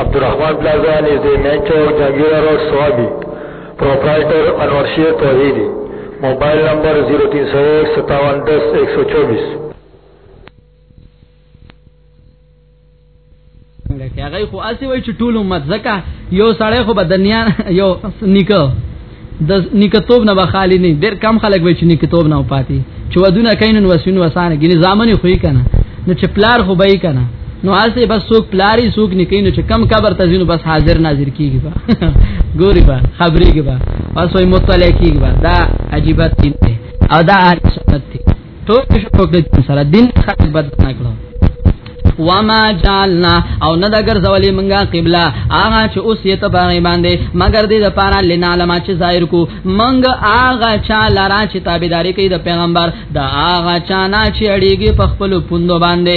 عبدالرحمن پلازا نزدې مین چوک جهانګیره روډ سوابي پروپرایټر انور شیر توحیدي موبایل نمبر 03015710124 هغه خو اسی وای چې ټول امت زکه یو سړی خو بدنیان یو نیکه د نکتوب نه بخالی نه ډیر کم خلک وای چې نکتوب نه پاتې چې ودونه کینن وسین وسانه ګنې ځامن خو یې کنه نو چې پلار خو به یې کنه نو هسه بس څوک پلاری څوک نکینو چې کم کبر تزینو بس حاضر ناظر کیږي با ګوري با خبرې کې با اوس وي مطالعه کیږي با دا عجیب دین دی او دا اهل سنت دی ټول شروع کړی سره دین خلک بد نه کړو وما جعلنا او نه دګر زولې منګه قبله هغه چې اوس یې ته باندې باندې مگر دې د پاره لنا لما چې ظاهر کو منګ هغه چا لرا چې تابعداري کوي د پیغمبر دا هغه چا نه چې اړيږي په خپل پوندو باندې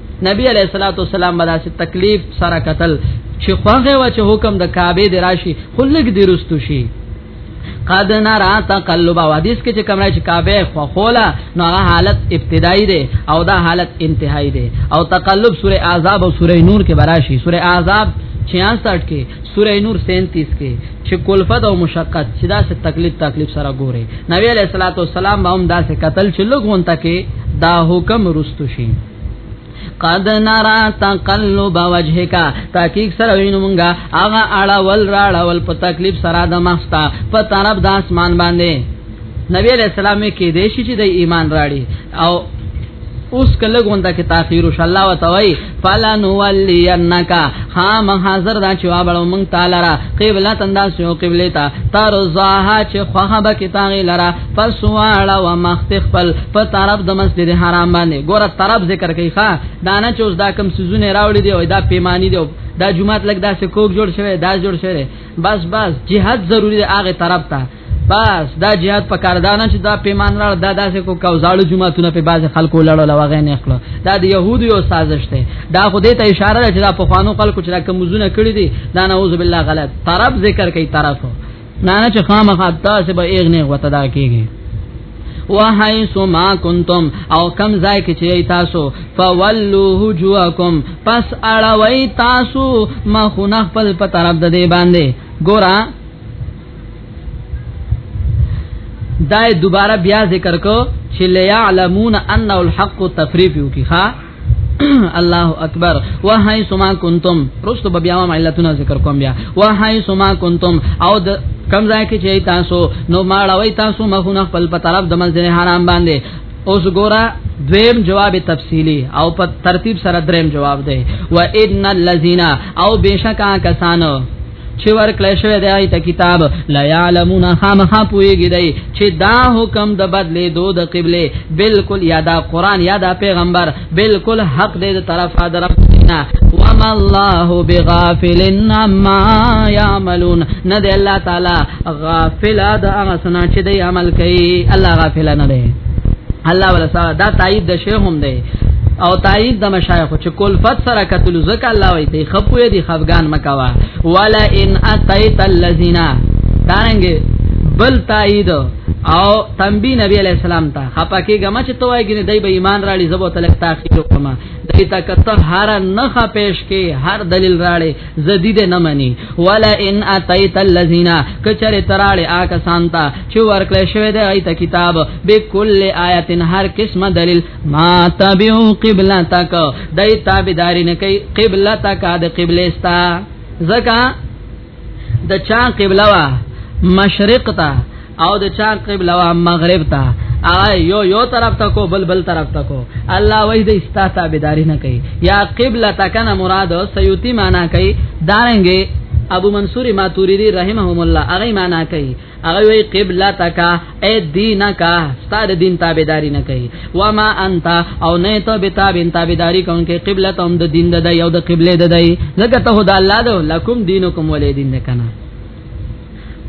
نبی علیہ الصلوۃ والسلام بدا سے تکلیف سره قتل چې خوغه و چې حکم د کعبه دی راشي خلک دی رستو شي قد نرا تقلب او حدیث کې چې کمره چې کعبه خو خولا نو هغه حالت ابتدایي دی او دا حالت انتهایی دی او تقلب سوره اعذاب او سوره نور کې براشي سوره اعذاب 66 کې سوره نور 37 کې چې کلفت او مشقت چې دا څه تکلیف تکلیف سره ګوري نبی علیہ الصلوۃ والسلام هم دا څه قتل چې لګون تکي دا حکم رستو شي قد نرا تقلب وجهك تحقیق سره وینم مونږه هغه اړه ول راړه ول په تکلیف سره د مخستا په طرف د اسمان باندې نبی علیہ السلام کې دې شي چې د ایمان راړي او اوس کله غونډه کې تاخير وش الله وتوي فلا نولينك ها ما حاضر دا چې وابړو مونږ تعالی را قبله تندا سو قبله تا تر زها چې خوهبه کې تاغي لرا فسواړه و مختخفل په طرف د مسجد حرام باندې ګوره طرف ذکر کوي ښا دانه چې اوس دا کم سيزونه راوړي دی او دا پیمانی دی دا جمعات لګ دا سه کوک جوړ شوی دا جوړ شوی بس بس جهاد ضروری دی هغه طرف ته بس دا جهاد په کاردانه چې دا پیمان را دا داسې کو کوزاړو جمعهتونه په باز خلکو لړو لوغې نه خپل دا د يهودو یو سازش دی دا خو دې ته اشاره ده چې دا په خوانو خلکو چې دا کمزونه کړی دي دا نعوذ بالله غلط طرف ذکر کوي طرف نه نه چې خامخا تاسو به ایغ نه وته دا کیږي وحیث ما کنتم او کم ځای کې چې تاسو فولو وجوهکم پس اړوي تاسو مخونه خپل په طرف د دې باندې ګورا دا دوباره بیا ذکر کو چې ليعلمون ان الحق تفریف یو کی ها الله اکبر وهاي سما کنتم رستو بیا ما علتنا ذکر کوم بیا وهاي سما کنتم او د کم ځای کې چې تاسو نو ماړوي تاسو مخونه خپل په طرف د مسجد حرام باندې اوس ګورا دویم جواب تفصیلی او په ترتیب سره دریم جواب دی و ان الذین او بشکا کسانو چې ورکړی شوی دی ایت کتاب لا یعلمون خامخا پویږي دی چې دا حکم د بدلې دو د قبله بالکل یا دا قران یا دا پیغمبر بالکل حق دی د طرفه درف نه وما الله بغافل عما يعملون نه دی الله تعالی غافل د هغه سنا چې دی عمل کوي الله غافل نه دی الله ولا دا تایید د شیخ هم دی او تایید د مشایخ چې کلفت سره قتل زکه الله وي ته خپوی دي خفغان مکوا ولا ان اتیت الذین دارنګ بل تایید او تنبی نبی علیہ السلام ته خپکی گما چې توای ګنې دای به ایمان راړي زبو تلک تاخیر کوما دای تا کته هر نه خ پیش کې هر دلیل راړي زدی دې نه منی ولا ان اتیت الذین کچره تراړي آکه سانتا چې ورکل شوی دی ایت کتاب بكل آیتن هر قسمه دلیل ما تابعو قبلتک دای تابعداري نه کوي قبلتک د قبله استا زکا د چا قبله وا مشرق ته او د چا قبله وا مغرب ته آی یو یو طرف ته کو بل بل طرف ته کو الله وای د استا تابعداري نه کوي یا قبلتک نه مراد سیوتی معنا کوي دارنګي ابو منصور ماتوریدی رحمهم الله هغه معنا کوي هغه وی قبله تکا اے دینکا ستاره دین تابعداري نه کوي و ما انت او نه ته به تابع تابعداري کوم کې قبله ته هم د دین د یو د قبله د دی زګه ته د الله د لکم دینکم ولې دین نه کنه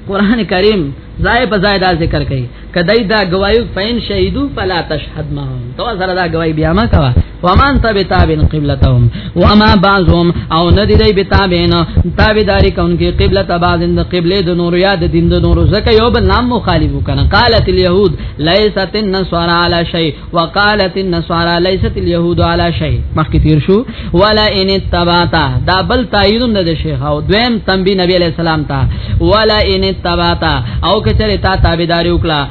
قران کریم زای په زای دا ذکر کوي کدی دا گوايو فین شهیدو فلا تشهد ما تو سره دا گواہی بیا ما کوا ومان تبع تابن قبلتهم وما بعضهم او ندی دی بتابین تابعداری کونکي قبلت بعضن د قبله د نور یا د دین د نور زکه یو بل نام مخالف کنه قالت اليهود ليست النصارى على شيء وقالت النصارى ليست اليهود على شيء مخکې تیر شو ولا ان تبعتا دا بل تایید د شیخ او دویم تنبی نبی علیہ السلام تا ولا ان تبعتا او کچره تا تابعداری وکړه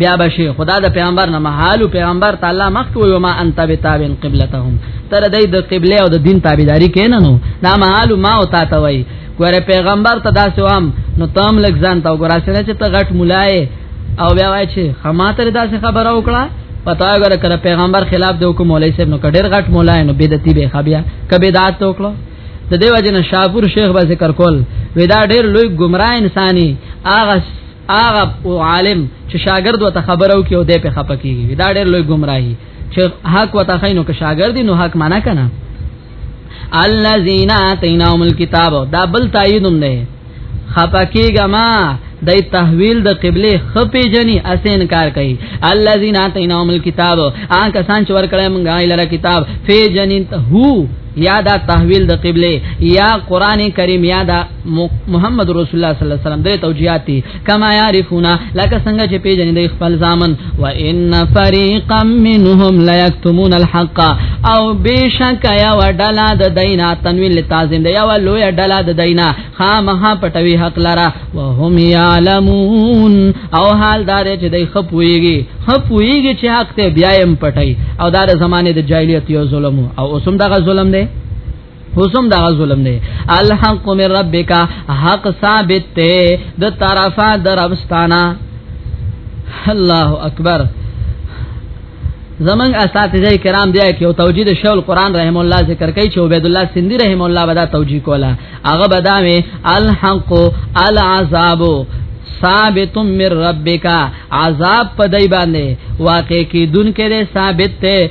بیا بشي خدا د پیغمبر نه محال پیغمبر تعالی مخ کو یو ما انت بتابن قبلتهم تر دې د قبله او د دین تابعداري کین نو دا محال ما او تا ته وای ګوره پیغمبر ته داسې وام نو تام لګ ځان تا ګوره سره چې ته غټ مولای او بیا وای چې خماتره داسې خبره وکړه پتا اگر کله پیغمبر خلاف د حکم مولای صاحب نو کډیر غټ مولای نو بدعتي به خبیا کبه دات وکړو د دیو جن شاپور شیخ به ذکر کول ودا ډیر لوی گمراه انساني اغه هغه او عالم چې شاګرد وته خبرو کې او دې په خپه کیږي دا ډېر لوی گمراهي چې حق وته خینو کې شاګرد نو حق معنا کنه الذين اتيناهم الكتاب دا بل تاییدوم نه خپه کیږه ما د تحویل د قبله خپې جنې اسین کار کوي الذين اتيناهم الكتاب آن کسان چې ور کړه مونږه ایلره کتاب فی جنین هو یا دا تحویل د قبله یا قران کریم یا دا محمد رسول الله صلی الله علیه وسلم د توجیهات کما یعرفون لکه څنګه چې پیژنې د خپل ځامن و ان فریقا منهم لا یکتمون الحق او بشک یا وډلا د دینا تنوین لتازم دی یا لوی ډلا د دینا خامها پټوي حق لرا وهم یعلمون او حال دار چې دی خپويږي خپويږي چې حق ته بیایم پټي او دار زمانه د جاهلیت یو ظلم او اوسم دغه ظلم دی حسم دا ظلم نه الحق من ربک حق ثابت ته د طرفا دربستانا الله اکبر زمنګ اساتذه کرام دی کې او توجید شول قران رحم الله ذکر کوي چې عبد الله سندي رحم الله بدا توجیه کولا هغه بداوي الحق العذاب ثابت من ربک عذاب پدای باندې واقع کی دن کې ثابت ته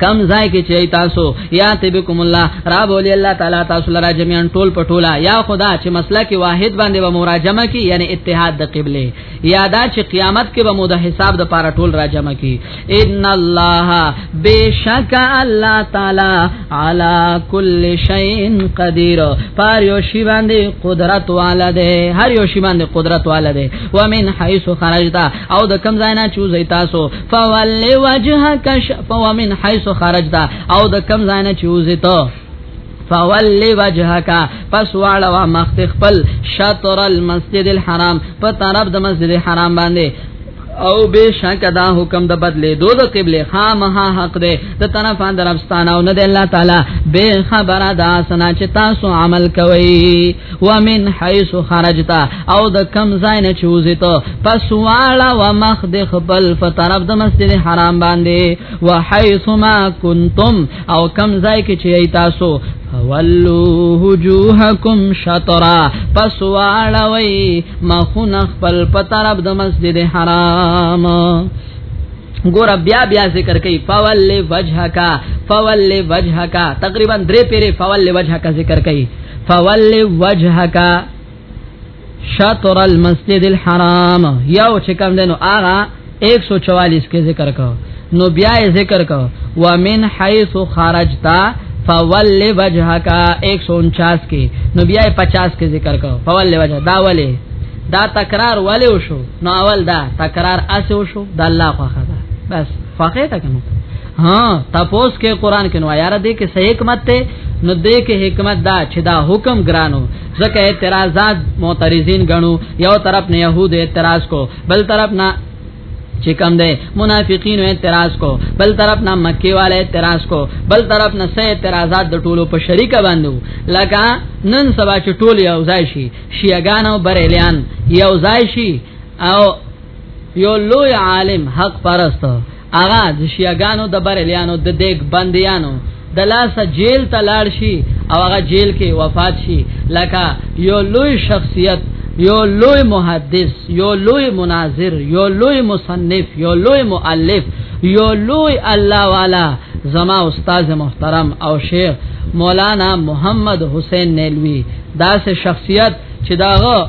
کم ځای کې چې تاسو یا تبکم الله را بولی الله تعالی تاسو لرا جميعا ټول پټولا یا خدا چې مسله کې واحد باندې و مراجمه کې یعنی اتحاد د قبله یا دا چې قیامت کې به مو د حساب د پاره ټول راجمه کې ان الله بشک الله تعالی علی کل شیء قدیر پر یو شی باندې قدرت والا ده هر یو شی باندې قدرت والا ده ومن حيث خرجتا او د کم ځای نه چوزي تاسو فول وجهک شفوا من حيث خرجت او د کم ځای نه چوزي ته فولی وجهک پس واړه مخ خپل شطر المسجد الحرام په طرف د مسجد الحرام باندې او بشک دا حکم د بدلې دو د قبله خامها حق ده د طرفان درفستان او نه د الله تعالی به خبره دا سنا چې تاسو عمل کوئ ومن حيث خرجت او د کم ځای نه چوزي ته پس والا ومخ د خپل فطرف د مسجد حرام باندې وحيث ما كنتم او کم ځای کې چې تاسو فولو وجوهکم شطرا پس واړوي مخون خپل په طرف د مسجد حرام ګور بیا بیا ذکر کوي فول وجهک فول وجهک تقریبا درې پیره فول وجهک ذکر کوي فول وجهک شطر المسجد الحرام یو چې کوم دنو آغا 144 کې ذکر کو نو بیا ذکر کو ومن حيث خرجتا فول وجهک 149 کې نو بیا 50 کې ذکر کو فول وجه دا ولې دا تکرار ولې وشو نو اول دا تکرار اسه وشو د الله خوخه ده بس فقې تا کنه ها تاسو کې قران کې نو یار دې کې صحیح حکمت ته نو دې کې حکمت دا چې دا حکم ګرانو ځکه اعتراضات معترضین غنو یو طرف نه يهود اعتراض کو بل طرف نه چې کم ده منافقین اعتراض کو بل طرف نه مکی والے اعتراض کو بل طرف نه سه اعتراضات د ټولو په شریک باندې لکه نن سبا چې ټول یو ځای شي شیعاګان او بریلیان یو ځای شي او یو لوی عالم حق پرست هغه د شیعاګانو د بریلیانو د دیګ بندیانو د لاسه جیل ته لاړ شي او هغه جیل کې وفات شي لکه یو لوی شخصیت یو لوی محدث یو لوی مناظر یو لوی مصنف یو لوی مؤلف یو لوی الله والا زما استاد محترم او شیخ مولانا محمد حسین نیلوی دا سه شخصیت چې داغه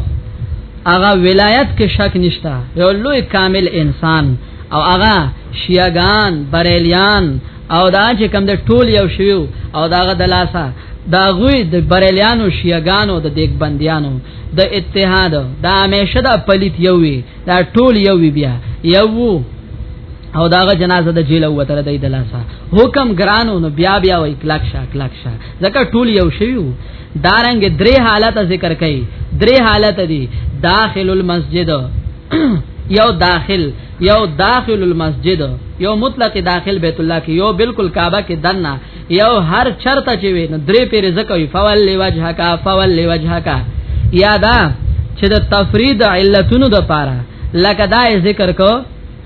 هغه ولایت کې شک نشتا یو لوی کامل انسان او هغه شیعاګان بریلیان او دا چې کم د ټول یو شیو او داغه د لاسه دا غوی د بریلیانو شیعاګانو د دیګ بندیانو د اتحاد دا همیشه د پلیت یو وی دا ټول یو وی بیا یو او داغه جنازه د جیل وتر د دلاسه حکم ګرانو نو بیا بیا وای کلک شا کلک شا ځکه ټول یو شیو دارنګ درې حالت ذکر کړي درې حالت دي داخل المسجد یو داخل یو داخل المسجد یو مطلق داخل بیت الله کې یو بالکل کعبه کې دنه یو هر چرته چې وي نو درې پیری زکوي فول لوجه کا فول لوجه کا یادا چې د تفرید علتونو د پاره لکه دا ذکر کو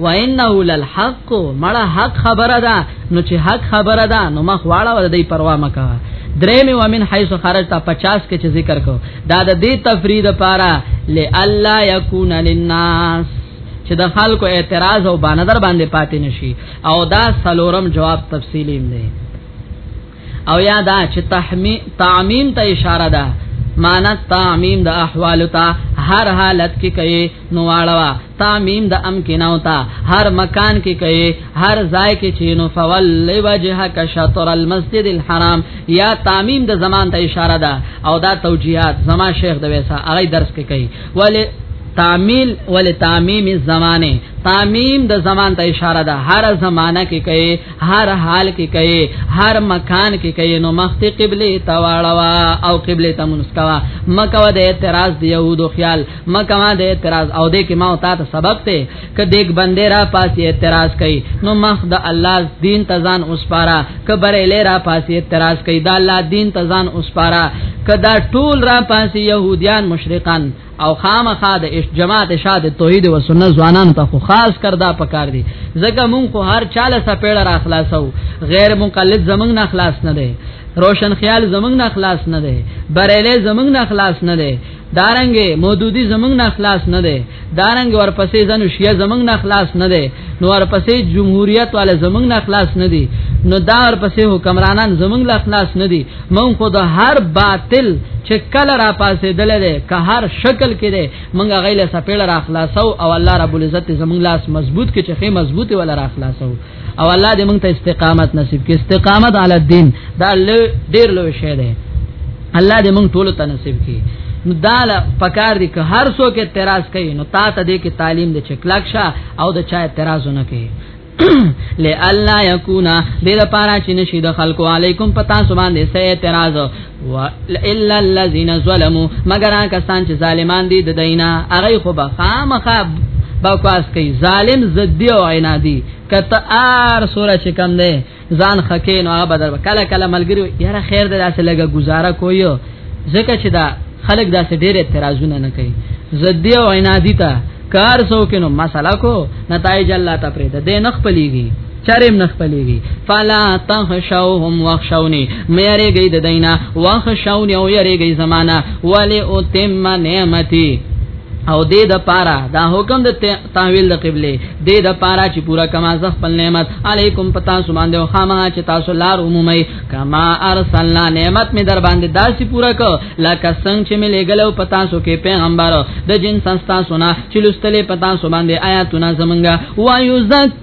وانه للحق مړه حق خبره ده نو چې حق خبره ده نو مخ واړه ور دی پروا مکه درې می ومن حيث خرجت 50 کې چې ذکر کو دا د دې تفرید پاره لالا یکون للناس چې د خلکو اعتراض او باندر باندې پاتې نشي او دا سلورم جواب تفصیلی دی او یا دا چې تحمیم تعمیم ته اشاره ده معنا تعمیم د احوال ته هر حالت کې کوي نو واړوا تعمیم د امکناو ته هر مکان کې کوي هر ځای کې چې نو فول وجهک شطر المسجد الحرام یا تعمیم د زمان ته اشاره ده او دا توجیهات زما شیخ د ویسا هغه درس کې کوي ولی تعمیل ول تعمیم الزمانه تعمیم د زمان ته اشاره ده هر زمانہ کې کوي هر حال کې کوي هر مکان کې کوي نو مخته قبله تواړوا او قبله ته منسکوا مکه د اعتراض دی یهودو خیال مکه ما د اعتراض او د کې ما او تاسو سبق ته ک دیګ بندې را پاسې اعتراض کوي نو مخ د الله دین تزان اوسپارا ک برې لې را پاسې اعتراض کوي دا الله دین تزان اوسپارا کدا ټول را پاسې يهوديان مشرکان او خامخا د جماعت شاد توحید و سنت ځوانان ته خو خاص کردا پکار دي ځکه مونږ خو هر چاله سپېړه را خلاصو غیر مقلد زمنګ نه خلاص نه دي روشن خیال زمنګ نه خلاص نه دي بریلې زمنګ نه خلاص نه دي دارنګ مودودی زمنګ نه خلاص نه دي دارنګ ورپسې زنو شیا زمنګ نه خلاص نه دي نو ورپسې جمهوریت والے زمنګ نه خلاص نه دي نو دا ورپسې حکمرانان زمنګ نه خلاص نه دي مونږ خو د هر باطل چې کله را پاسې دلې که هر شکل کې ده مونږه غیله سپېړ را خلاصو او الله رب العزت زمونږ لاس مضبوط کې چې خې مضبوط ولا را خلاصو او الله دې مونږ ته استقامت نصیب کې استقامت علی الدین دا ډېر لوی شی ده الله دې مونږ ټول ته نصیب کې نو دال پکار دي که هر څوک اعتراض کوي نو تا ته دې کې تعلیم دې چکلک شه او د چا اعتراض نه کوي لالا یکونا دې لپاره چې نشي د خلکو علیکم پتا سبحان دې سه اعتراض و الا الذين ظلموا مگر کسان چې ظالمان دي د دینه هغه خو به خامخا بکواس کوي ظالم زدی او عنادی کته ار سوره چې کم ده ځان خکې نو هغه بدر کله کله ملګری یاره خیر دې داسې لګه گزاره کوی ځکه چې دا خلک داسې ډېر اعتراضونه نه کوي زدی او عنادی ته کار سو کینو مسله کو نتایج الله ته پرې ده نه خپلېږي چرېم نه خپلېږي فلا تخشوهم واخشوني مې یریږي د دینا واخشوني او یریږي زمانہ ولی او تم نعمتي او دې د پاره دا حکم د تاویل د قبله دې د پاره چې پورا کما ز خپل نعمت علیکم پتا سو باندې او خامہ چې تاسو لار عمومي کما ارسلنا نعمت می در باندې داسې پورا کو لکه څنګه چې می لګلو پتا سو کې پیغمبر د جن سستا سنا چې لستلې پتا سو باندې آیاتونه زمونږه وایو زک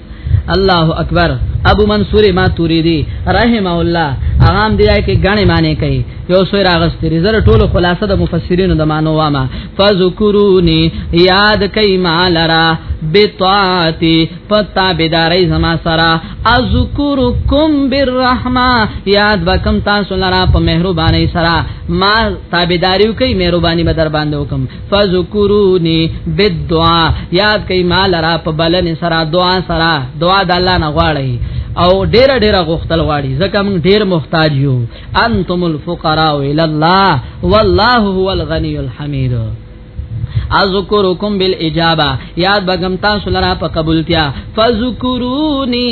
الله اکبر ابو منصور ما توریدی رحم الله اغام دی کې غنی معنی کوي یو سوی راغست ریزر ټولو خلاصه د مفسرینو د مانو وامه فذکرونی یاد کای مالرا بطاعتی پتا بدارای زما سرا اذکرکم بالرحمه یاد وکم تاسو لرا په مهربانی سرا ما تابعداریو کوي مهرباني به در باندې وکم فذكروني بالدعاء یاد کئ مال را په بلن سرا دعا سرا دعا د الله نه غواړي او ډیر ډیر غختل غواړي ځکه موږ ډیر محتاج یو انتم الفقراء الى الله والله هو الغني الحمید اذکرکم بالاجابه یاد بغم تاسو لرا په قبولتیا فذکرونی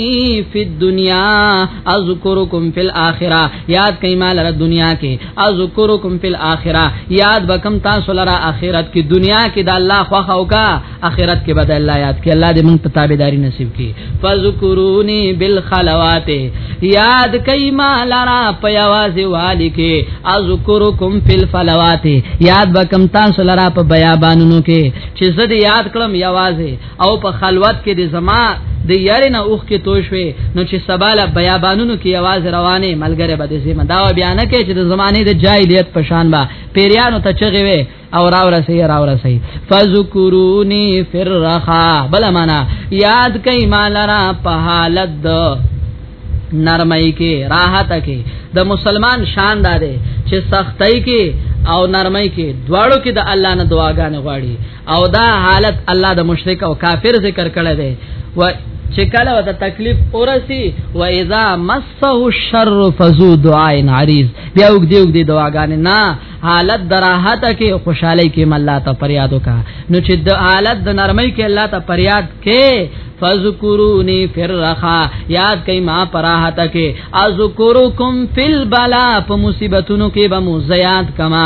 فی الدنیا اذکرکم فی الاخره یاد کئ مال را دنیا کې اذکرکم فی الاخره یاد بکم تاسو لرا اخرت کې دنیا کې د الله خوخه او کا اخرت کې بد الله یاد کې الله دې موږ ته تابعداري نصیب کړي فذکرونی بالخلوات یاد کای ما لرا پیاواز والی کې اذکرکم فی الفلوات یاد بکم تاسو لرا په بیابانونو کې چې زه دې یاد کړم یوازې او په خلوت کې د زما د یاري نه اوخ کې تو شوي نو چې سباله بیابانونو کې आवाज روانه ملګری به دې زما دا بیان کې چې د زمانه د جاهلیت پشان با پیریانو ته چغي وي او راو رسي راو رسي فذكروني في الرخا بل معنا یاد کئ مالرا په حالت د نرمۍ کې راحت کې د مسلمان شان داري چې سختۍ کې او نرمۍ کې دواړو کې د الله نه دعاګانې غواړي او دا حالت الله د مشرک او کافر ذکر کړی دی و چې کله وته تکلیف اورسي و اذا مسه الشر فزو دعاء عریض بیا وګ دی وګ دی دعاګانې نه حالت دراحت کې خوشحالي کې مله ته فریاد وکا نو چې د حالت د نرمۍ کې الله ته فریاد کې فذکرونی فی الرخا یاد کئ ما پراحت کې اذکرکم فی البلا په مصیبتونو کې به مو زیات کما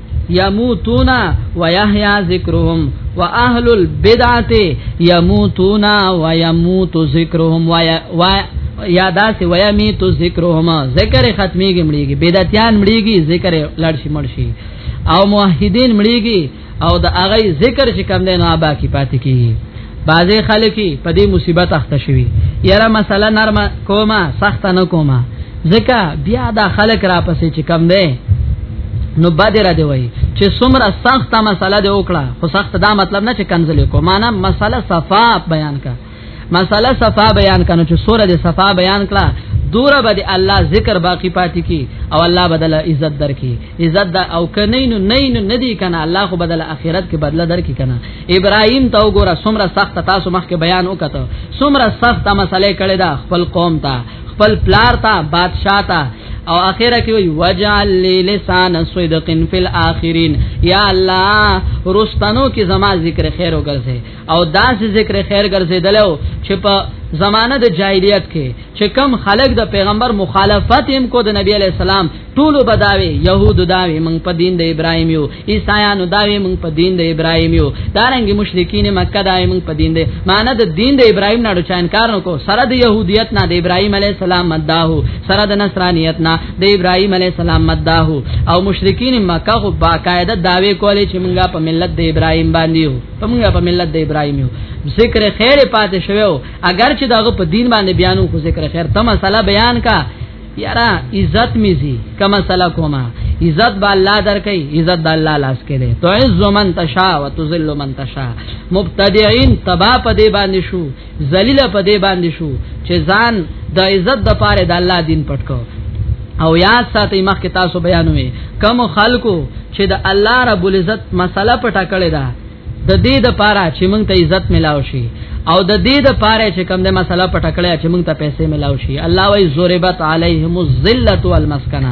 یموتون و یحیا ذکرهم و اهل البدعه یموتون و یموت ذکرهم و یا داسې و یمیت ذکرهم ذکر ختمیږي مړیږي بدعتیان مړیږي ذکر لړشي مړشي او موحدین مړیږي او د هغه ذکر چې کم دی نو ابا کی پاتې کیږي بعضې خلکی په دې مصیبت اخته شوي یاره مسله نرمه کومه سخت نه کومه ځکه بیا دا خلک را پسې چې کم دی نو باندې را دی وای چې څومره سخته مسله دی وکړه خو سخت دا مطلب نه چې کنځلې کو معنا مسله صفا بیان کا مسله صفا بیان کنه چې سوره د صفا بیان کړه دوره به د الله ذکر باقی پاتې کی او الله بدل عزت درکې عزت دا او کنه نو نه نو ندی کنه الله خو بدل اخرت کې بدله درکې کنه ابراهيم ته وګوره سمره سخت تاسو مخکې بیان وکړه سمره سخت مسئله کړي دا خپل قوم ته خپل پلار ته بادشاہ ته او اخره کې وی وجعل لي لسان صدق في الاخرين یا الله رستنو کې زما ذکر خیر وګرځي او داسې ذکر خیر ګرځیدلو چې په زمانه د جاهلیت کې چې کم خلک د پیغمبر مخالفت هم کو د نبی علی السلام ټول بداوي يهود داوي موږ په دین د ابراهیم یو عیسایانو داوي موږ په دین د ابراهیم یو دارنګ مشرکین مکه داوي موږ په دین د معنی د دین د ابراهیم نه چا انکار نکو سره د يهودیت نه د ابراهیم علی السلام مداهو سره د نصرانیت نه د ابراهیم علی السلام مداهو او مشرکین مکه خو باقاعده داوي کولې چې موږ په ملت د ابراهیم باندې په موږ په ملت د ابراهیم یو ذکر خیر پاتې شوو اگر چې داغه په دین باندې بیانو خو ذکر خیر ته مسله بیان کا یارا عزت میزي کما سلا کوما عزت با الله درکې عزت د الله لاس کې ده تو عز من تشا وتذل من تشا مبتدعين تبا په دې باندې شو ذلیل په دې باندې شو چې ځان د عزت د پاره د الله دین پټ کو او یاد ساتي مخکې تاسو بیانوي کم خلکو چې د الله رب العزت مسله پټه کړې ده د دې د پاره چې موږ ته عزت ملاو شي او د دې د پاره چې کوم د مسله پټکړه چې موږ ته پیسې ملاو شي الله وای زوربت علیهم الذلت والمسکنه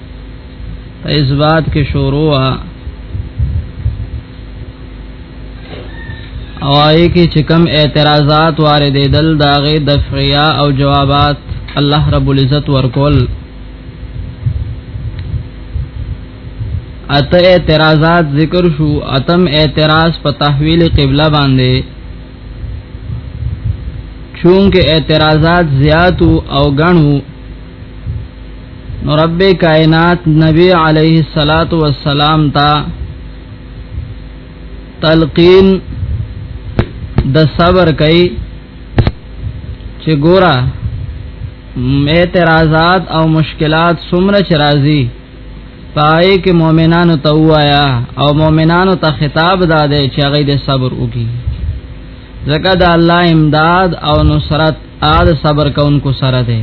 په اثبات کې شروع وا او آی کې چې کم اعتراضات وارد دل داغه دفعیا او جوابات الله رب العزت ورکول اته اعتراضات ذکر شو اتم اعتراض په تحویل قبله باندې چونکه اعتراضات زیات او غنو نو رب کائنات نبی علیه الصلاۃ والسلام تا تلقین د صبر کوي چې ګورا اعتراضات او مشکلات څومره چرایي پای کې مؤمنانو ته وایا او مؤمنانو ته خطاب دادې چې هغه د صبر وکړي زکه د الله امداد او نصرت اد صبر کونکو سره ده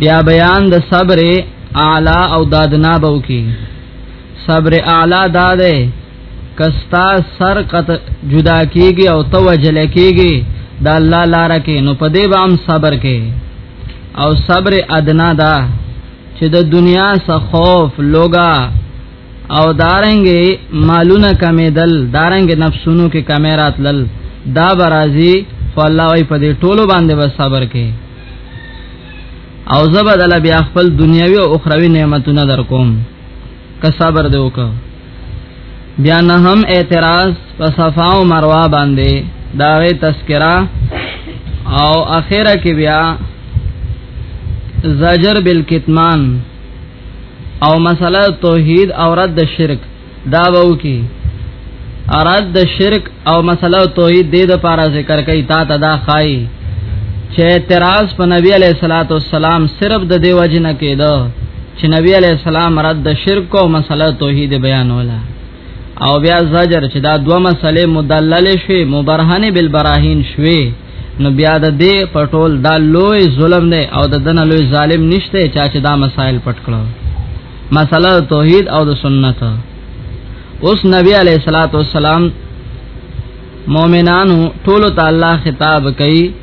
بیا بیان د صبر اعلی او دادنا بو کی صبر اعلی داده کستا سر قط جدا کیږي او توجل کیږي د الله لار کې نو په دې بام صبر کې او صبر ادنا دا چې د دنیا څخه خوف لوګا او دارنګ مالونه کمیدل دارنګ نفسونو کې کمی راتلل دا برازي فالله وي په دې ټولو باندې به صبر کې او زبدل بیا خپل دنیوي او اخروی نعمتونه در کوم که صبر دې وکړه بیا نه هم اعتراض په صفا او مروه باندې داغه تذکرہ او اخره کې بیا زجر بالکتمان او مسله توحید او رد شرک دا وو کی اراد د شرک او مسله توحید د لپاره ذکر کوي تا ته دا خای چې اعتراض په نبی علیہ الصلوۃ والسلام صرف د دیو جن کې دا چې نبی علیہ السلام رد د شرک او مسله توحید بیانولا او بیا زجر چې دا دوه مسلې مدلل شوي مبرهنه بالبراهین شوي نو بیا د دې پټول دا لوی ظلم دی او د دنه لوی ظالم نشته چا چې دا مسائل پټ کړو مسله توحید او د سنت اوس نبی علیہ الصلوۃ والسلام مؤمنانو ټول تعالی خطاب کوي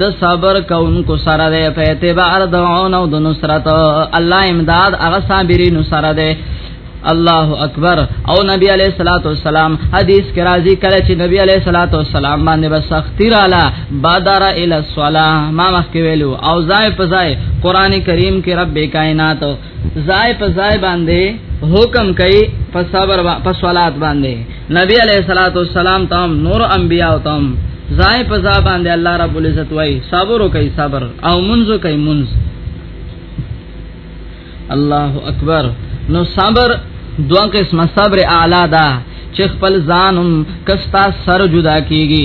د صبر کوونکو سره ده په اعتبار د عون او د نصرت الله امداد هغه صابرینو سره ده الله اکبر او نبی علیہ الصلوۃ والسلام حدیث کې راځي کله چې نبی علیہ الصلوۃ والسلام باندې بس سختی رااله بادر الی الصلاه ما مخکې ویلو او ځای په ځای قران کریم کې رب کائنات زای په زای باندې حکم کوي په صبر په صلات باندې نبی علیہ الصلوۃ والسلام تام نور انبیاء تام زای په زای باندې الله رب العزت وای صبر کوي صبر او منځ کوي منځ الله اکبر نو صبر دوه قسمه صبر اعلی ده چې خپل ځانم کستا سر جدا کیږي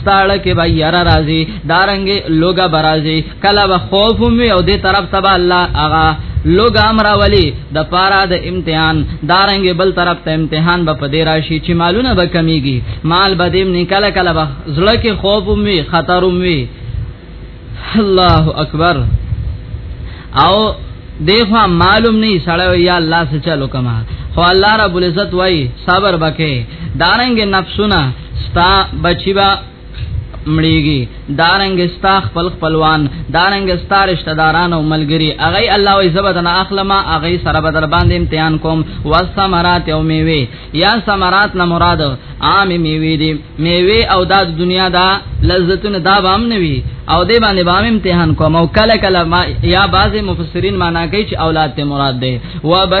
ستاړه کې به یاره راځي دارنګ لوګه برازي کله به خوف مې او دې طرف ته به الله اغا لوګه امر ولي د پاره د امتحان دارنګ بل طرف ته امتحان به پدې راشي چې مالونه به کمیږي مال به دې نه کله کله به زړه کې خوف مې خطر مې الله اکبر او دیخوا معلوم نه سړی یا الله څه چلو کما خو الله رب العزت وای صبر بکې دارنګ نفسونه ستا بچی با مړیږي دارنګ ستا خپل خپلوان دارنګ ستا رشتہ داران او ملګری اغه الله وي زبدن اخلما اغه سره بدر باندې امتحان کوم وسمرات او میوه یا سمرات نه مراد عام میوه دي میوه او دا دنیا دا لذتونه دا بام نوي او دې باندې بام امتحان کوم او کله کله ما یا بعض مفسرین معنا کوي چې اولاد ته مراد ده و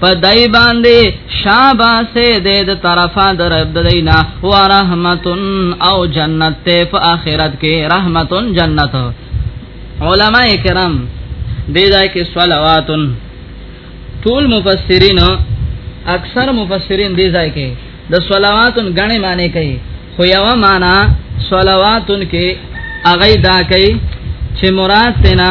په دای باندې شابه سه دې د طرفا د رب د دینا و رحمتن او جنت ته په اخرت کې رحمتن جنت علما کرام دې ځای کې صلواتن ټول مفسرین اکثر مفسرین دې ځای کې د صلواتن غنې معنی کوي خو یو معنی صلواتن کې اغه دا کوي چې مراد تینا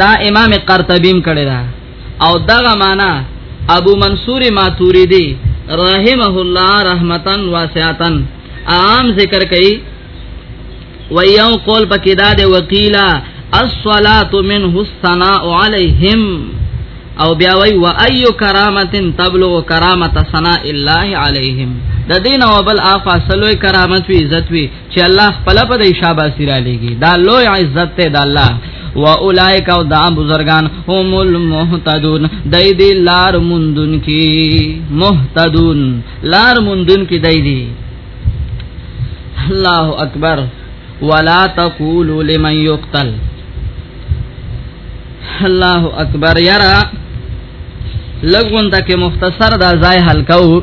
دا امام قرطبیم کړی دا او دغه معنا ابو منصور ماتوریدی رحمه الله رحمتن واسعتن عام ذکر کئ و یو قول پکې دا دی وکیلا الصلاه منه الثناء علیهم او بیا وی و ایو کرامتن تبلغ کرامت ثناء الله علیهم د دین او بل افاصلوی کرامت وی عزت وی چې الله خپل په دې شاباسي را لېږي دا لوی عزت ته د الله و اولائک او دا بزرگان هم المهتدون دای دی لار مندون کی مهتدون لار مندون کی دای دی الله اکبر ولا تقولوا لمن يقتل الله اکبر یرا لګون تک مختصر دا ځای حلقو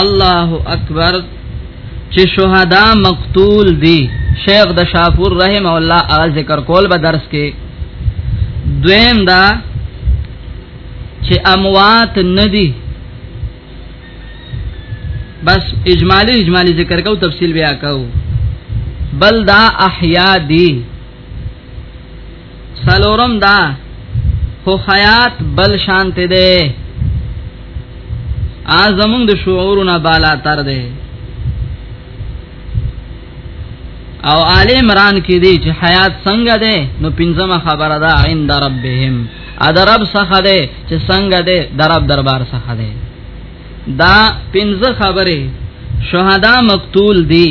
الله اکبر چې شهدا مقتول دي شیخ د شاپور رحم الله اغه ذکر کول به درس کې دویم دا چې اموات ندي بس اجمالی اجمالی ذکر کو تفصیل بیا کو بل دا احیا دی سلورم دا خو خیات بل شانت ده اعظمون د شعورنا بالا تر ده او آل عمران کې دي چې حیات څنګه ده نو پنځمه خبره ده عند ربهم ادرب څخه ده چې څنګه ده درب دربار څخه ده دا پنځه خبره شهدا مقتول دي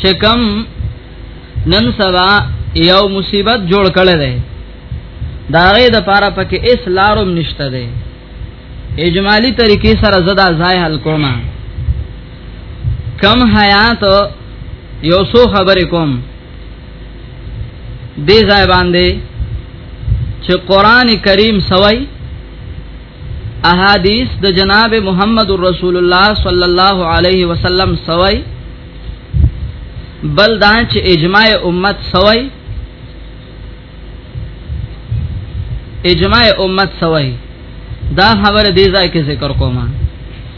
چې کم نن سبا یو مصیبت جوړ کړی دی دا غي د پاره پکې اس لارم نشته دی اجمالی طریقې سره زدا ځای حل کوما کم حیات یو سو خبرې کوم دې ځای باندې چې قران کریم سوای احادیث د جناب محمد رسول الله صلی الله علیه وسلم سوی بل دا چې اجماع امت سوی اجماع امت سوی دا خبر دی ځای کې ذکر کومه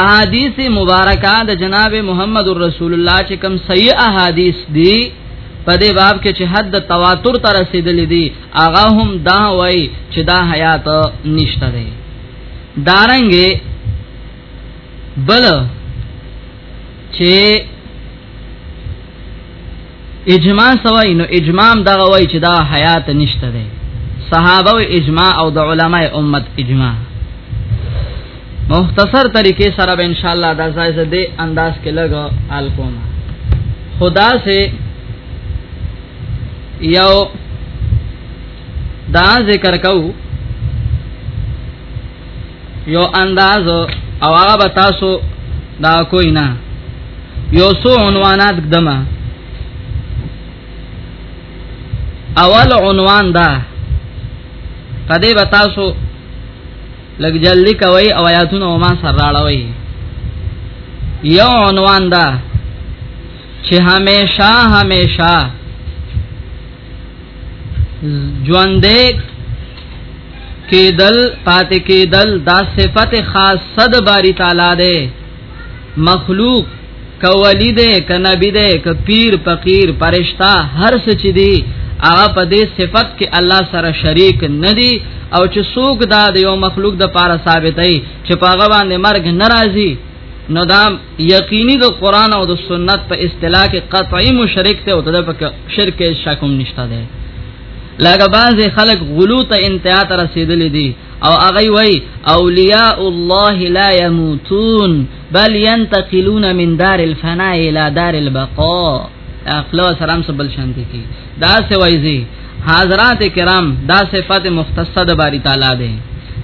احادیث مبارکه د جناب محمد رسول الله چې کوم صحیح احادیث دي په دې باب کې چې حد تواتر ته رسیدلې دي هغه هم دا وایي چې دا حیات نشته دی دارنګې بل چې اجماع سوای نو اجماع دا وای چې دا حیات نشته ده صحابه او اجماع او د علماء امت اجماع مختصر طریقې سره به ان شاء الله دا ځای دې انداز کې لګ حل کوم خدا سے یو دا ذکر کوو یو انداز او هغه به تاسو دا کوی نه یو سو عنوانات دما اول عنوان دا پدې به تاسو لګ جلدی کوي او آیاتونه او ما سره راړوي یو عنوان دا چې همیشه همیشه ژوندې کېدل پاتې کېدل دا صفت خاصه د باری تعالی ده مخلوق کولی ده ک نبی ده ک پیر فقیر پرشتہ هر څه چي دي هغه په دې صفت کې الله سره شریک نه دي او چې څوک دا د یو مخلوق د پاره ثابتې چې پاغه باندې مرګ ناراضي نو دا یقیني د قران او د سنت په اصطلاح کې قطعي مشرک ته او د په شرک شک هم نشته ده لکه بعضې خلک غلو ته انتها ته رسېدلې دي او هغه وای اولیاء الله لا يموتون بل ينتقلون من دار الفناء الى دار البقاء اخلو سلام سبل شانتی کی دا سه وایزی حضرات کرام دا صفات مختصه د باری تعالی ده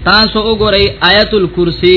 تاسو وګورئ آیت الکرسی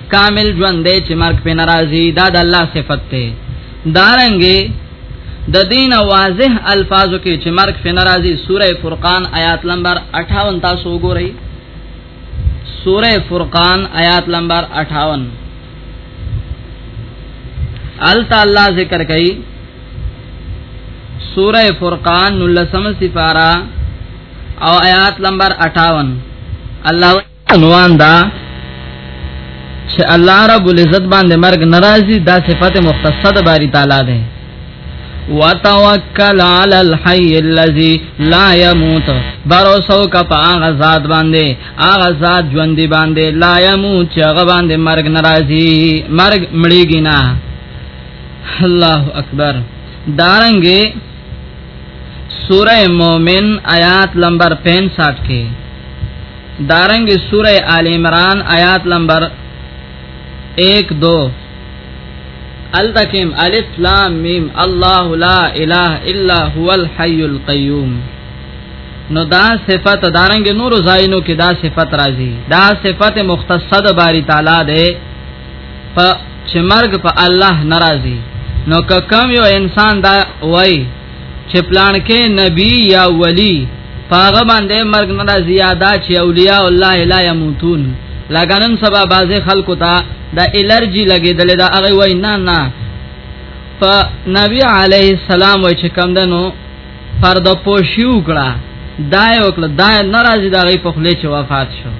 کامل ژوند دی چې مرګ په ناراضي دا د الله صفت ده دارنګي د دین واضح الفاظو کې چې مرګ په ناراضي سوره فرقان آیات نمبر 58 تاسو وګورئ سوره فرقان آیات نمبر 58 ال تعالی ذکر کړي سوره فرقان نلسم سفارا او آیات نمبر 58 الله عنوان دا چې الله رب العزت باندې مرګ ناراضي دا صفت مختصه ده باری تعالی ده وتوکل علی الحی الذی لا یموت بروسو کا پاغه ذات باندې هغه ذات ژوند باندې لا یموت چې هغه باندې مرګ ناراضي مرګ مړیږي نه الله اکبر دارنګه سورہ مومن آیات نمبر 65 کې دارنګ سوره آل عمران آیات نمبر 1 2 التکم الف لام میم الله لا اله الا هو الحي القيوم نو دا صفت دارنګ نور زاینو کې دا صفت راځي دا صفت مختصه د باری تعالی ده په چې مرګ په الله ناراضي نو که کم یو انسان دا وای چې پلان کې نبی یا ولی پاغه باندې مرګ نه راځي یادا چې اولیاء الله لا يموتون لګنن سبا بازه خلکو ته د الرجی لګیدل دا هغه وای نه نه په نبی علی السلام وای چې کم دنو فرد پوشی وکړه دا یو کړه دا ناراضی دا غي په خله چې وفات شو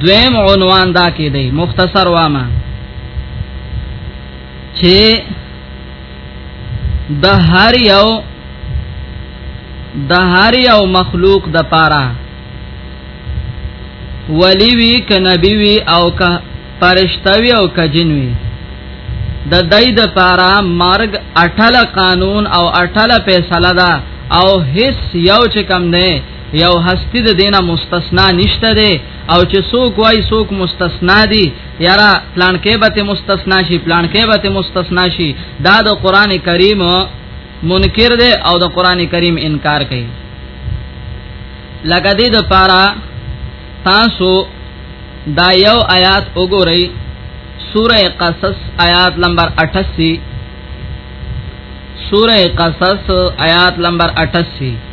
دویم عنوان دا کې دی مختصر وامه چې د هر یو د هر یو مخلوق د پاره ولی وی ک نبی وی او ک فرشتہ وی او ک جن وی د دای د پاره مرګ اٹل قانون او اٹل فیصله ده او هیڅ یو چې کم نه یو هستی د دینه مستثنا نشته ده او چې څوک وای څوک مستثنا دي یارا پلان کې به ته مستثنا شي پلان کې به ته مستثنا شي دا د قران کریم منکر دی او د قران کریم انکار کوي لکه دې د پارا تاسو دا یو آیات وګورئ سوره قصص آیات نمبر 88 سوره قصص آیات نمبر 88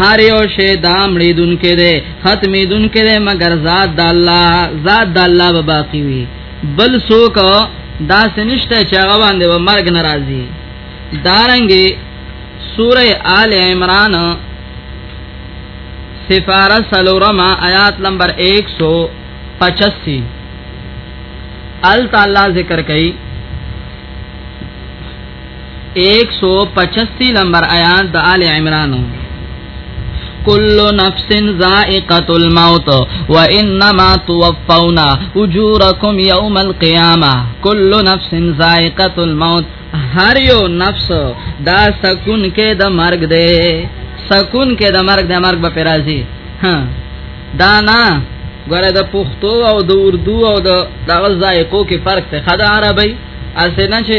هر یو شی دا مړې دن کې ده ختمې دن کې ده مگر ذات د الله ذات د الله به باقی وي بل څوک دا سنشته چې هغه باندې و مرګ ناراضي دارنګي سوره آل عمران سفاره سلورما آیات نمبر 185 ال تعالی ذکر کئ 185 نمبر آیات د آل عمران کل نفس ذائقه الموت وانما توفون اجوركم يوم القيامه كل نفس ذائقه الموت هر یو نفس دا سکون کې د مرګ دی سکون کې د مرګ د مرګ به پرازي ها دا نه ګوره د پښتو او د اردو او د دغه ذایقو کې فرق ته خدای عربی اسنه چې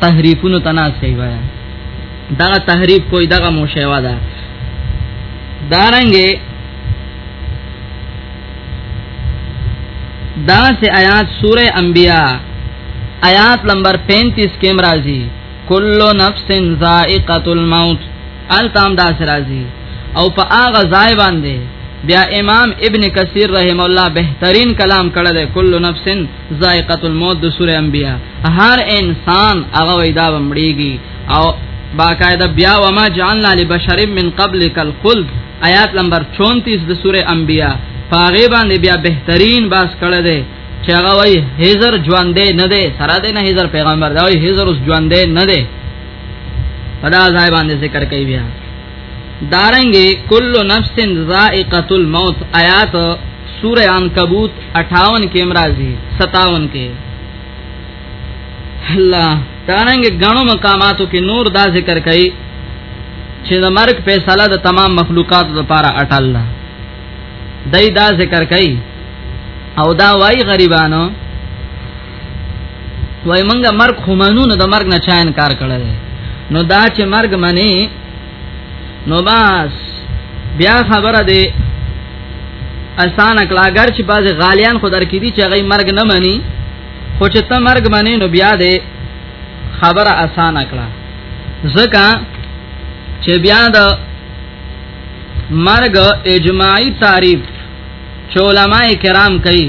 تحریفونو تناس کوي دا تحریف کوئی دغه موشیوا ده دارنګه دا سے آیات سورہ انبیاء آیات نمبر 35 کې مرাজি کل نفس ذائقه الموت التام دا سرازی او په هغه ځای باندې بیا امام ابن کثیر رحم الله بهترین کلام کړل کل نفس ذائقه الموت د سوره انبیاء هر انسان هغه وېدا ومړيږي او باقاعده بیا وما جعلنا لبشر من قبلك الخلد آیات نمبر 34 د سوره انبیاء پاغه باندې بیا بهترین باس کړه دے چې هغه وای هزر ژوندې نه دے سره دې نه هزر پیغمبر دا وای هزر اوس ژوندې نه دے پدا ځای باندې ذکر کوي بیا دارنګي کل نفس ذائقه الموت آیات سوره عنکبوت 58 کې امراضي 57 کې الله دارنګ غنو مقاماتو کې نور دا ذکر کړي چې د مرګ فیصله د تمام مخلوقاتو لپاره اٹل ده دای دا ذکر کړي او دا وای غریبانو وای منګه مرګ خو مانو نه د مرګ نه چا انکار کړل نو دا چې مرګ منی نو باس بیا خبره دی اسان کلاګر چې باز غالیان خو در کې دي چې غي مرګ نه مني خو چې ته مرګ منی نو بیا دی خبره اسان کړه ځکه چې بیا د مرګ اجماعي تعریف چې علما کرام کوي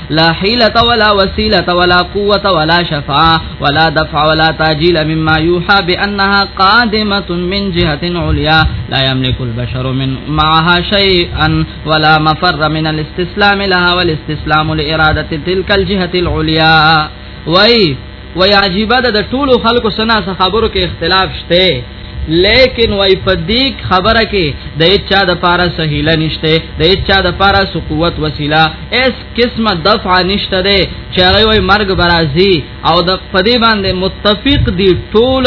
لا حيلة ولا وسيلة ولا قوة ولا شفا ولا دفع ولا تاجيل مما يوحى بأنها قادمة من جهة عليا لا يملك البشر من معها شيئا ولا مفر من الاستسلام لها والاستسلام لإرادة تلك الجهة العليا وی وای عجیب ده د ټولو خلکو سنا خبرو کې اختلاف شته لیکن وای په دې خبره کې د اچا د پاره سهیله نشته د اچا د پاره سو قوت وسیله اس قسمه دفع نشته ده چې هغه وای مرګ برازي او د پدې باندې متفق دي ټول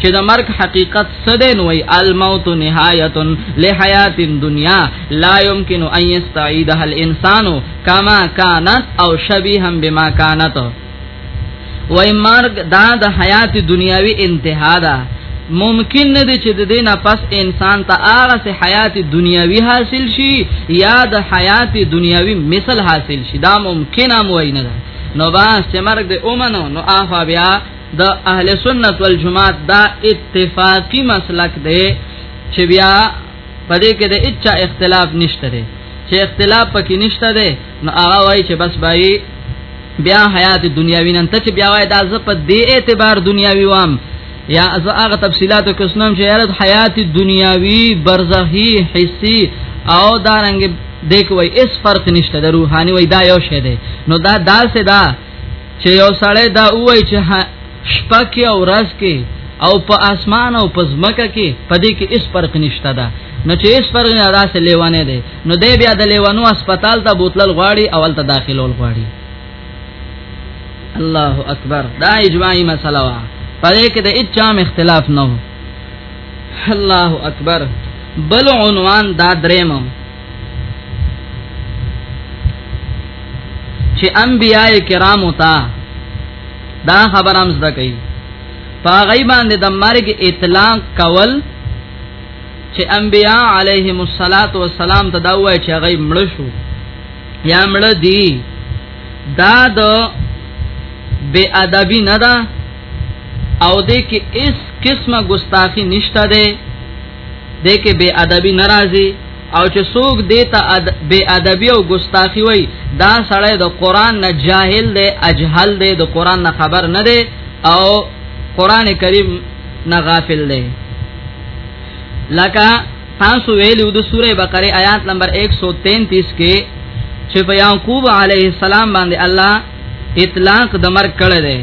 چې د مرګ حقیقت سدن وای الموت نهایت لحیات دنیا لا يمكن ان يستعيدها الانسان كما كانت او شبيها بما كانت وای مرګ دا د حیات دنیاوی انتها ده ممکن نه دی چې د دې نه پس انسان ته هغه سه حیات دنیاوی حاصل شي یا د حیات دنیاوی مثل حاصل شي دا ممکن هم وای نه ده نو باس چې مرګ د اومنو نو آفا بیا د اهل سنت والجماعت دا اتفاقی مسلک دی چې بیا پدې کې د اچا اختلاف نشته دی چې اختلاف پکې نشته دی نو هغه وای چې بس بای بیا حیات دنیاوی نن ته چې بیا وای دا ز په دې اعتبار دنیاوی وام یا از هغه تفصيلات کو سنم چې یارت حیات دنیاوی برزخی حسی او دارنګ دیک وای اس فرق نشته د روحاني وای دا یو شی دی نو دا داسې دا چې یو سړی دا وای چې شپه کې او ورځ کې او په اسمان او په ځمکه کې پدې کې اس فرق نشته ده نو چې اس فرق نه راځي لیوانه ده نو دې بیا د لیوانو هسپتال ته بوتل غواړي اول ته داخلول غواړي الله اکبر دا اجماعي مسله وا پدې کې د اچام اختلاف نه الله اکبر بل عنوان دا درېمم چې انبیای کرام تا دا خبر هم زده کوي پاغی باندې د مرګ اطلاق کول چې انبیا علیهم الصلاۃ والسلام ته دا وایي چې هغه مړ شو یا مړ دی دا د بے ادبی نه ده او دې کې اس قسمه ګستاخی نشته ده دې کې بے ادبی ناراضي او چې څوک دې ته بے ادبی او ګستاخی وای دا سړی د قران نه جاهل دی اجهل دی د قران نه خبر نه دی او قران کریم نه غافل دی لکه تاسو ویلو د سوره بقره آیات نمبر 133 کې چې په یعقوب علیه السلام باندې الله اطلاق د مرګ کړی دی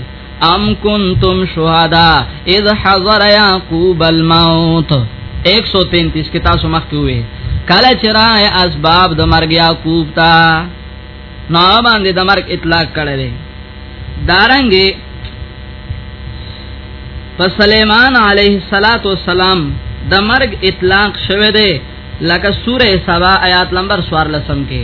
ام کنتم شهدا اذ حضر یعقوب الموت 133 کې تاسو مخکې وې کله چې راي اسباب د مرګ یعقوب تا نو باندې د مرګ اطلاق کړی دی دارنګي په سليمان عليه الصلاه والسلام د مرګ اطلاق شوه دی لکه سوره سبا آیات نمبر 14 کې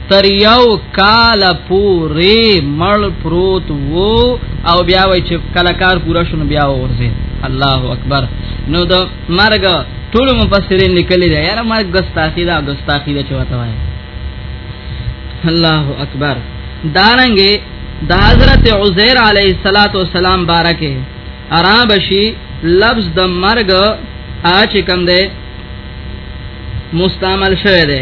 تر یو کال پورې مړ پروت وو او بیا وای چې کله کار پورا شونه بیا ورځي الله اکبر نو د مرګ ټول مفسرین لیکلي دی یاره مرګ ګستاخی دا ګستاخی دا چوته وای الله اکبر دارنګه د حضرت عزیر علیه الصلاۃ والسلام بارکه عربشی لفظ د مرګ اچ کم ده مستعمل شوه ده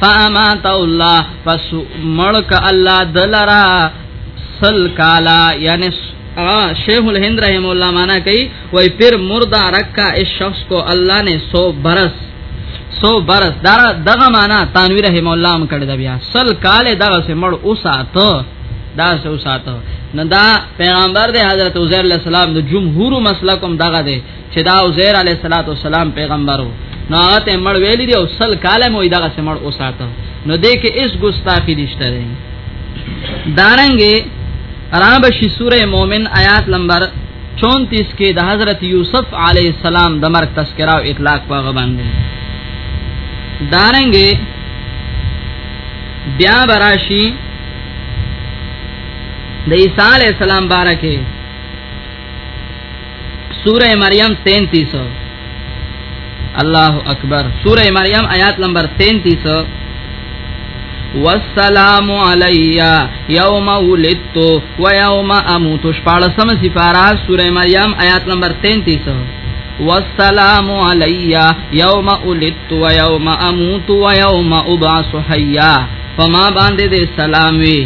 فامات الله پس مړک الله دلرا سل کالا یعنی شیخ الهند رحم الله معنا کوي وای پیر مردا رکا اس شخص کو الله نے 100 برس 100 برس دا دغه معنا تنویر رحم الله هم کړی دا بیا سل کال دغه سه مړ اوساته دا سه اوساته نو دا پیغمبر دی حضرت عزیر علیہ السلام د جمهور مسلکم دغه دی چې دا عزیر علیه السلام پیغمبرو نو هغه ته مړ ویل دی او سل کاله مو دغه سمړ اوساته نو دې کې اس ګستاخی نشته دی دارنګې رابشی سوره مومن آیات نمبر 34 کې د حضرت یوسف علی السلام د مرګ تذکرہ او اطلاق په غبندې دارنګې بیا براشی د عیسی علی السلام بارکه سورہ مریم 37 اللہ اکبر سورہ مریم آیات نمبر 37 والسلام علی یوم ولدت و یوم اموت شپارسم سفارہ سورہ مریم آیات نمبر 33 والسلام علی یوم ولدت و یوم اموت و یوم ابعث حیا فما باندې دې سلام وی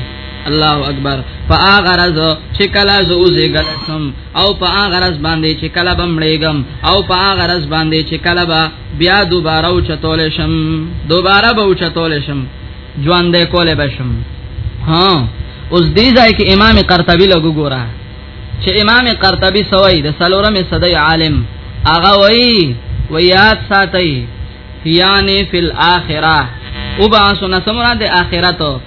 الله اکبر په هغه راز چې کله زه اوسېګل شم او په هغه راز باندې چې کله بمړېګم او په هغه راز باندې چې کله با بیا دوباره او چتول شم دوباره به او چتول شم ژوند کوله بشم ها اوس دې ځای کې امام قرطبي لګو ګورا چې امام قرطبي سوي د سلورم صدې عالم هغه وایي ویات ساتي فیانه فی الاخره وباسو نسمرا د اخرت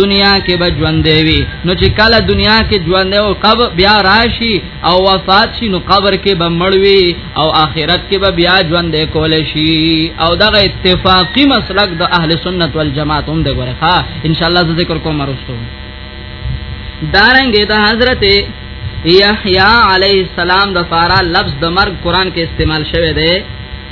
دنیا کې به ژوند دی نو چې کله دنیا کې ژوند او قبر بیا راشي او وفات شي نو قبر کې به مړوي او آخرت کې به بیا ژوند کول شي او دغه اتفاقی مسلک د اهل سنت والجماعت هم دی ګوره ها ان شاء الله ذکر کوم ورستو دارنګه د حضرت یحیی علیه السلام د فارا لفظ د مرګ قران کې استعمال شوی دی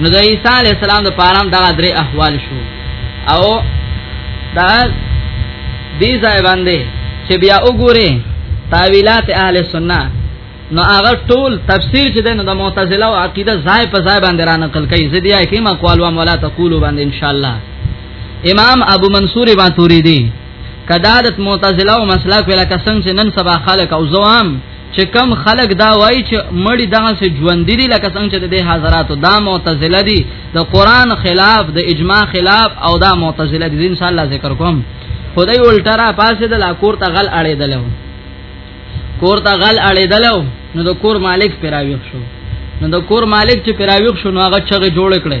نو د عیسی علی السلام د پارام دغه درې احوال شو او دا دې ځای باندې چې بیا وګوره تاویلات اهل سنت نو هغه ټول تفسیر چې دنه د معتزله او عقیده ځای په ځای باندې را نقل کوي زدیا کیما قوال و مولا تقولو باندې ان شاء الله امام ابو منصور باتوریدی کدادت معتزله او مسلک ولا کسنګ چې نن سبا خلق او زوام چې کم خلق دا وایي چې مړی دغه سه ژوند دي لکه څنګه چې د حضراتو دا معتزله دي د قران خلاف د اجماع خلاف او دا معتزله دي ان شاء الله ذکر کوم خدای ولټه را پاسه د لا کور ته غل اړې دلو کور ته غل اړې دلو نو د کور مالک پیراویښ شو نو د کور مالک چې پیراویښ شو نو هغه چغه جوړ کړي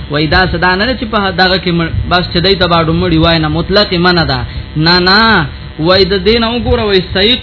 وای دا صدا نه چې په دغه کې بس چې دای ته باډو مړی وای نه مطلق منه ده نه نه وای د دین او ګوره وای صحیح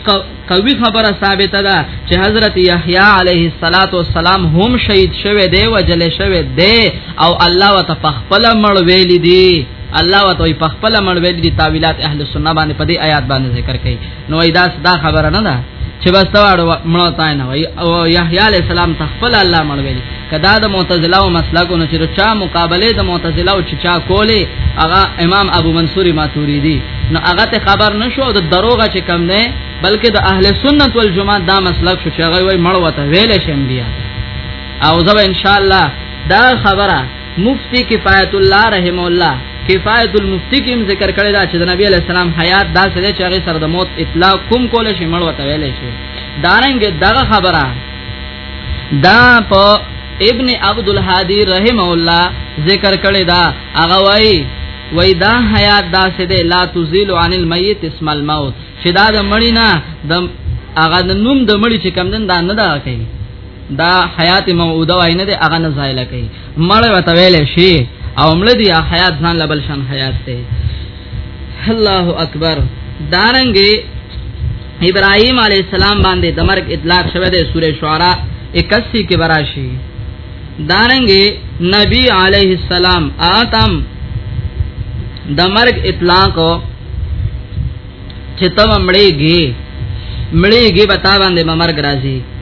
قوی خبره ثابت ده چې حضرت یحیی علیه الصلاۃ والسلام هم شهید شوه دی وجل شوه دی او الله وت په خپل مړ ویل دی الله وت په خپل مړ ویل دی تعویلات اهل سنت باندې په دې آیات باندې ذکر کړي نو دا دا خبره نه ده چې بس دا اړه مړ تا نه وای او یحیی علی السلام تخفل الله مړ ویل کدا د معتزله او مسلکو نو چې چا مقابله د معتزله او چې چا کولې هغه امام ابو منصور ماتوریدی نو هغه ته خبر نشو د دروغه چې کم نه بلکې د اهل سنت والجماعه دا مسلک شو چې هغه وای مړ وته ویل شم بیا او زه ان شاء الله دا خبره مفتی کفایت الله رحم الله کفایت المفتی کې ذکر کړی دا چې د نبی علی السلام حیات دا سره چې هغه سره د موت اطلاع کوم کول شي مړ وته ویل شي دارنګ دغه خبره دا په ابن عبد الهادی رحم الله ذکر کړی دا هغه وای وای دا حیات دا سره لا تزيل عن المیت اسم الموت چې دا د مړی نه د هغه نوم د مړی چې کم دن دا نه دا کوي دا حیات موعوده وای نه دی هغه نه زایل کوي مړ وته ویل شي او مړ دی حیات ځان لبل شان حیات دی الله اکبر دارنګي ابراهيم عليه السلام باندې د مرګ اطلاق شوه د سوره شعرا 81 کې براشي دارنګي نبی عليه السلام آتم د مرګ اطلاق چې تم مړېږي مړېږي بتا باندې مرګ راځي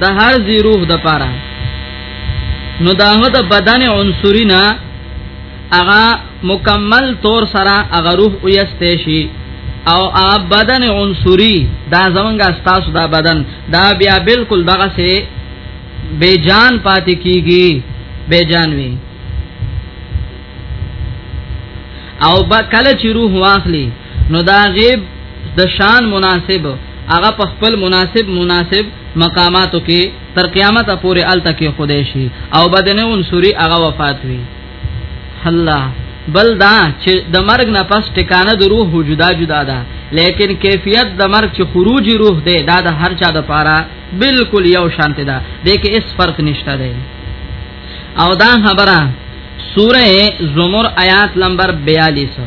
د هر زی روح د پاره نو دا هو د بدن عنصرینا اغا مکمل طور سره اغا روح ویسته شي او ا بدن عنصری دا زمونږه ستاسو دا بدن دا بیا بالکل دغه سه بے جان پاتې کیږي بے جان وی او با کله چې روح واخلي نو دا غیب د شان مناسب هغه په خپل مناسب مناسب مقاماتو کې تر قیامت پورې الته کې خدای شي او بدنه انصوري هغه وفات وي الله بل دا چې د مرګ نه پس ټکانه د روح جدا جدا ده لیکن کیفیت د مرګ چې خروج روح ده دا د هر چا د پاره بالکل یو شانته ده د کې اس فرق نشته ده او دا خبره سوره زمر آیات نمبر 42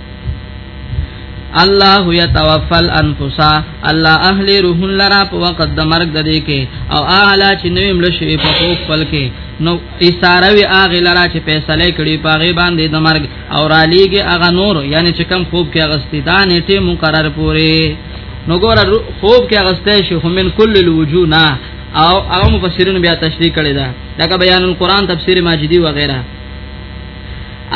الله يتوفى الانفس الله اهل روح لرا په وخت د مرګ د دې کې او اعلی چې نوې مړ شي په خپل کې نو اشاره وی اغه لرا چې فیصله کړي پاغه باندې د مرګ او را لیږي اغه نور یعنی چې کم خوب کې اغستیدان ټی مقرر پوره نو ګور خوب کې اغسته شي هم من کل الوجو نه او هغه مفسرین بیا تشریح کړي دا لکه بیان القرآن تفسیر ماجدی وغیرہ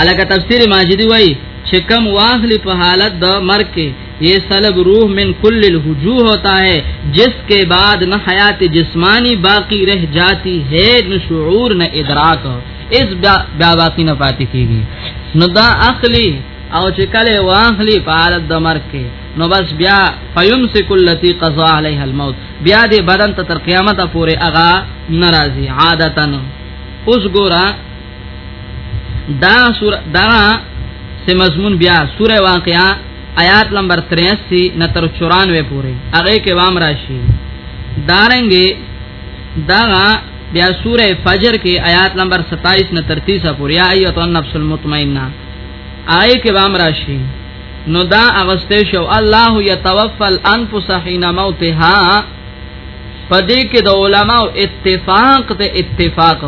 الکه تفسیر ماجدی وای چې کم واخلی په حالت د مرګ کې یہ سلب روح من کل الحجو ہوتا ہے جس کے بعد نہ حیات جسمانی باقی رہ جاتی ہے نہ شعور نہ ادراک اس بیا باقی نہ پاتی کی گی نو دا اخلی او چې کله واخلی په حالت د مرګ کې نو بس بیا فیمسک اللتی قضا علیها الموت بیا دې بدن ته تر قیامت پورې اغا ناراضی عادتن اوس ګورا دا سور دا سے مضمون بیا سورہ واقعہ آیات نمبر 83 نتر 94 پورې هغه کې وام راشي دارنګي دا بیا سورہ فجر کې آیات نمبر 27 نتر 30 پورې یا ایت النفس المطمئنه آی کې وام راشي نو دا اغسته شو الله یتوفى الانفس حين موتها پدې کې د علماو اتفاق ته اتفاق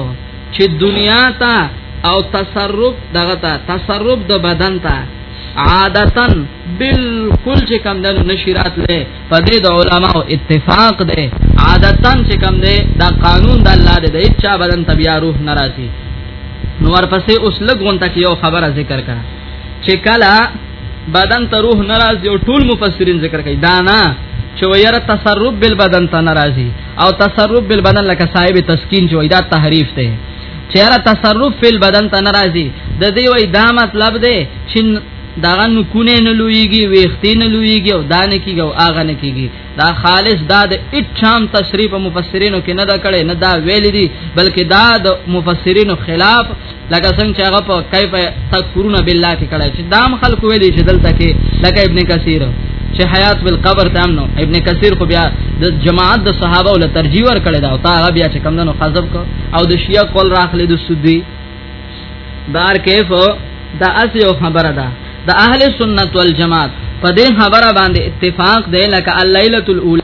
چې دنیا ته او تصرف دغه ته تصرف د بدن ته عادتا بالکل چې کم د نشرات له په دې د علماو اتفاق ده عادتا چې کم ده دا قانون د الله دی د اچا بدن طبيعه روح ناراضي نو ورپسې اوس لګون تک یو خبره ذکر کړه چې کله بدن ته روح ناراضي او ټول مفسرین ذکر کوي دا نه چې ويره تصرف بالبدن ته ناراضي او تصرف بالبدن لکه صاحب تسکین چې وای دا تحریف ته چیرې تصرف فل بدن ته ناراضي د دې وای دا مطلب دی چې داغه نکونه نه لویږي ویختې نه لویږي او دا نه کیږي او هغه نه کیږي دا خالص دا د اچام تشریح مفسرینو کې نه دا کړي نه دا ویل دي بلکې دا د مفسرینو خلاف لکه څنګه چې هغه په کیف تکفرون بالله کې کړه چې دام خلق ویلې چې دلته کې لکه ابن کثیر چې حیات بالقبر تام نو ابن کثیر خو بیا د جماعت د صحابه ول ترجیح ور کړی دا او تا بیا چې کم نو خذب کو او د شیعه قول راخلې د سودی بار کیف دا اس یو خبره ده د اهل سنت والجماعت په دې خبره باندې اتفاق دی لکه الليله الاولى